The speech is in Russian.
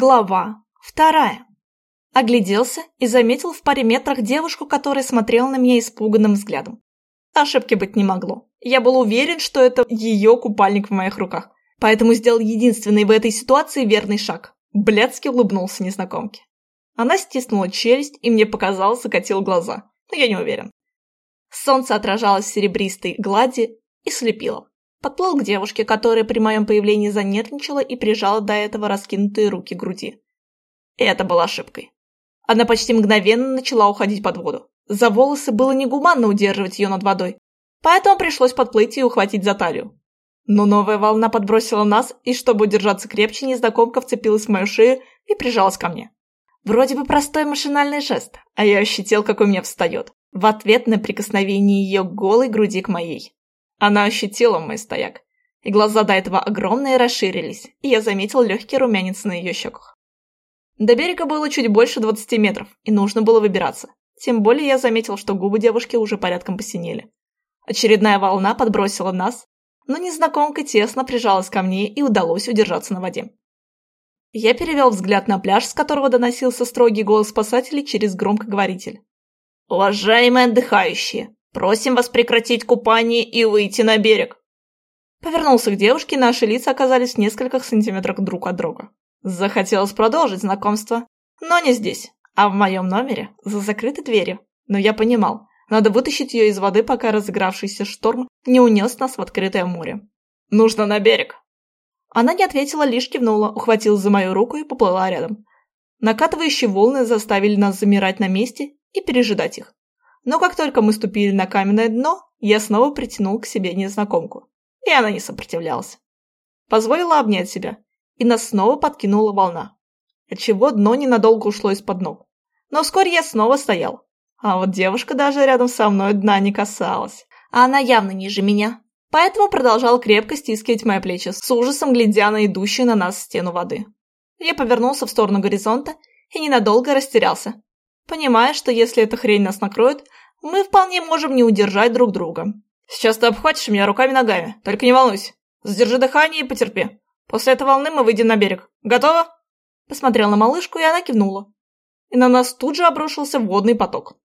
Глава вторая. Огляделся и заметил в паре метрах девушку, которая смотрела на меня испуганным взглядом. Ошибки быть не могло. Я был уверен, что это ее купальник в моих руках, поэтому сделал единственный в этой ситуации верный шаг. Блядски улыбнулся незнакомке. Она стиснула челюсть и мне показалось, закатил глаза, но я не уверен. Солнце отражалось в серебристой глади и слепило. Подплыл к девушке, которая при моем появлении занервничала и прижала до этого раскинутые руки к груди. Это была ошибкой. Она почти мгновенно начала уходить под воду. За волосы было негуманно удерживать ее над водой, поэтому пришлось подплыть и ухватить за талию. Но новая волна подбросила нас, и чтобы удержаться крепче, незнакомка вцепилась в мою шею и прижалась ко мне. Вроде бы простой машинальный жест, а я ощутил, как у меня встает, в ответ на прикосновение ее голой груди к моей. Она ощутила мой стояк, и глаза до этого огромные расширились, и я заметил легкий румянец на ее щеках. До берега было чуть больше 20 метров, и нужно было выбираться. Тем более я заметил, что губы девушки уже порядком посинели. Очередная волна подбросила нас, но незнакомка тесно прижалась ко мне и удалось удержаться на воде. Я перевел взгляд на пляж, с которого доносился строгий голос спасателей через громкоговоритель. «Уважаемые отдыхающие, Просим вас прекратить купание и выйти на берег!» Повернулся к девушке, наши лица оказались в нескольких сантиметрах друг от друга. Захотелось продолжить знакомство, но не здесь, а в моем номере, за закрытой дверью. Но я понимал, надо вытащить ее из воды, пока разыгравшийся шторм не унес нас в открытое море. «Нужно на берег!» Она не ответила, лишь кивнула, ухватилась за мою руку и поплыла рядом. Накатывающие волны заставили нас замирать на месте и пережидать их. Но как только мы ступили на каменное дно, я снова притянул к себе незнакомку. И она не сопротивлялась. Позволила обнять себя, и нас снова подкинула волна, отчего дно ненадолго ушло из-под ног. Но вскоре я снова стоял. А вот девушка даже рядом со мной дна не касалась. А она явно ниже меня. Поэтому продолжал крепко стискивать мои плечи, с ужасом глядя на идущую на нас стену воды. Я повернулся в сторону горизонта и ненадолго растерялся, понимая, что если эта хрень нас накроет, мы вполне можем не удержать друг друга. Сейчас ты обхватишь меня руками-ногами, только не волнуйся. Задержи дыхание и потерпи. После этой волны мы выйдем на берег. Готово?» Посмотрел на малышку, и она кивнула. И на нас тут же обрушился водный поток.